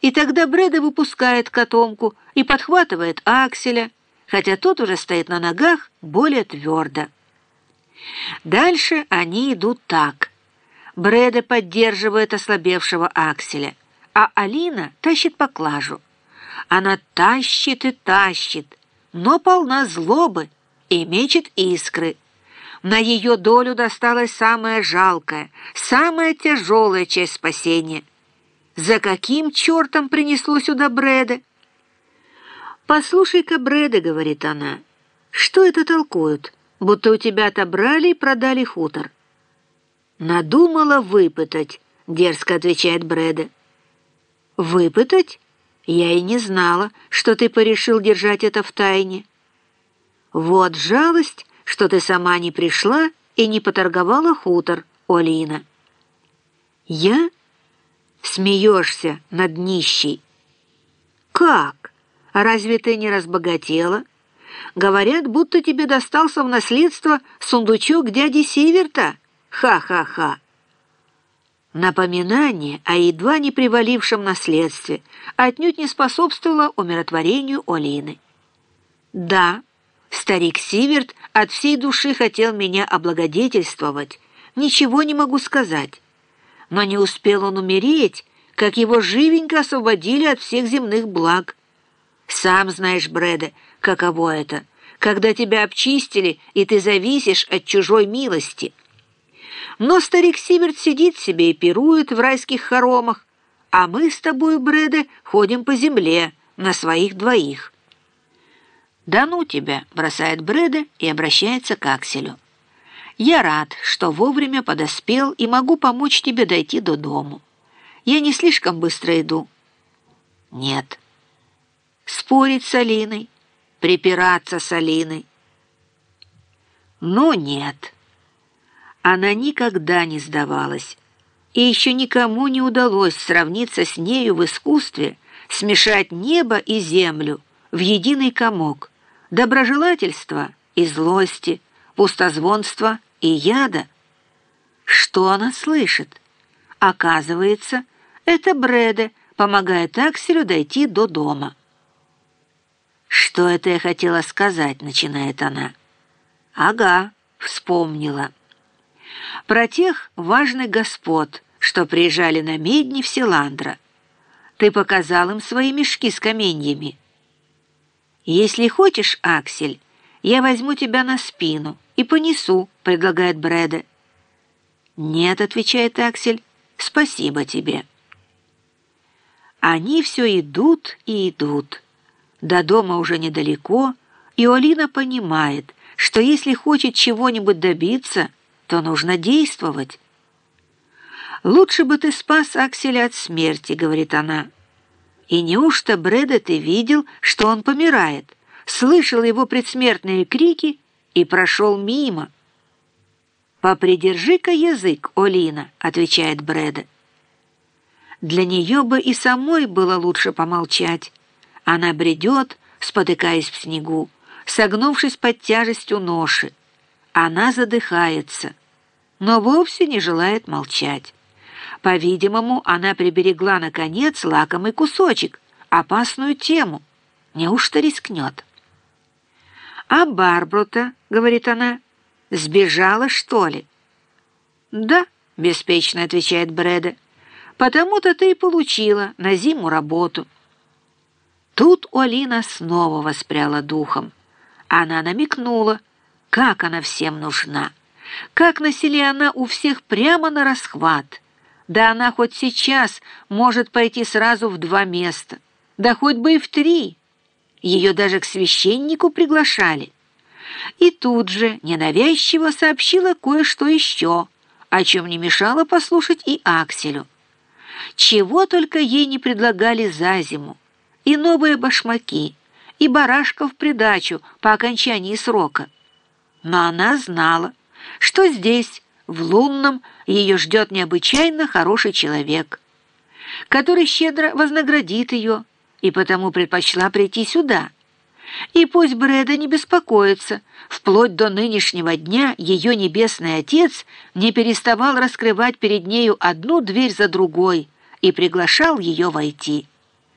И тогда Брэда выпускает котомку и подхватывает Акселя, хотя тот уже стоит на ногах более твердо. Дальше они идут так. Брэда поддерживает ослабевшего Акселя, а Алина тащит поклажу. Она тащит и тащит, но полна злобы и мечет искры. На ее долю досталась самая жалкая, самая тяжелая часть спасения. За каким чертом принесло сюда Брэда? «Послушай-ка, Брэда», — говорит она, — «что это толкуют, будто у тебя отобрали и продали хутор?» «Надумала выпытать», — дерзко отвечает Брэда. «Выпытать? Я и не знала, что ты порешил держать это в тайне. Вот жалость, что ты сама не пришла и не поторговала хутор, Олина». «Я?» Смеешься над нищей. «Как? Разве ты не разбогатела?» Говорят, будто тебе достался в наследство сундучок дяди Сиверта. Ха-ха-ха. Напоминание о едва не привалившем наследстве отнюдь не способствовало умиротворению Олины. Да, старик Сиверт от всей души хотел меня облагодетельствовать, ничего не могу сказать. Но не успел он умереть, как его живенько освободили от всех земных благ. Сам знаешь, Брэда, каково это, когда тебя обчистили, и ты зависишь от чужой милости. Но старик Сиверт сидит себе и пирует в райских хоромах, а мы с тобой, Брэда, ходим по земле на своих двоих. «Да ну тебя!» — бросает Брэда и обращается к Акселю. «Я рад, что вовремя подоспел и могу помочь тебе дойти до дому. Я не слишком быстро иду». «Нет». «Спорить с Алиной, припираться с Алиной». «Ну, нет». Она никогда не сдавалась, и еще никому не удалось сравниться с нею в искусстве смешать небо и землю в единый комок, доброжелательства и злости, пустозвонства и яда. Что она слышит? Оказывается, это Бреде помогает Акселю дойти до дома. «Что это я хотела сказать?» — начинает она. «Ага, вспомнила. Про тех важных господ, что приезжали на медни в Селандра. Ты показал им свои мешки с каменьями. Если хочешь, Аксель, я возьму тебя на спину и понесу», — предлагает Бреде. «Нет», — отвечает Аксель, — «спасибо тебе». Они все идут и идут. До дома уже недалеко, и Олина понимает, что если хочет чего-нибудь добиться, то нужно действовать. «Лучше бы ты спас Акселя от смерти», — говорит она. «И неужто, Брэда, ты видел, что он помирает, слышал его предсмертные крики и прошел мимо?» «Попридержи-ка язык, Олина», — отвечает Брэда. Для нее бы и самой было лучше помолчать. Она бредет, спотыкаясь в снегу, согнувшись под тяжестью ноши. Она задыхается, но вовсе не желает молчать. По-видимому, она приберегла, наконец, лакомый кусочек, опасную тему. Неужто рискнет? «А Барбрута, — говорит она, — сбежала, что ли?» «Да», — беспечно отвечает Брэда, — Потому-то ты и получила на зиму работу». Тут Олина снова воспряла духом. Она намекнула, как она всем нужна, как на селе она у всех прямо на расхват. Да она хоть сейчас может пойти сразу в два места, да хоть бы и в три. Ее даже к священнику приглашали. И тут же ненавязчиво сообщила кое-что еще, о чем не мешало послушать и Акселю. Чего только ей не предлагали за зиму. И новые башмаки, и барашка в придачу по окончании срока. Но она знала, что здесь, в лунном, ее ждет необычайно хороший человек, который щедро вознаградит ее, и потому предпочла прийти сюда. И пусть Брэда не беспокоится, вплоть до нынешнего дня ее небесный отец не переставал раскрывать перед нею одну дверь за другой — и приглашал ее войти.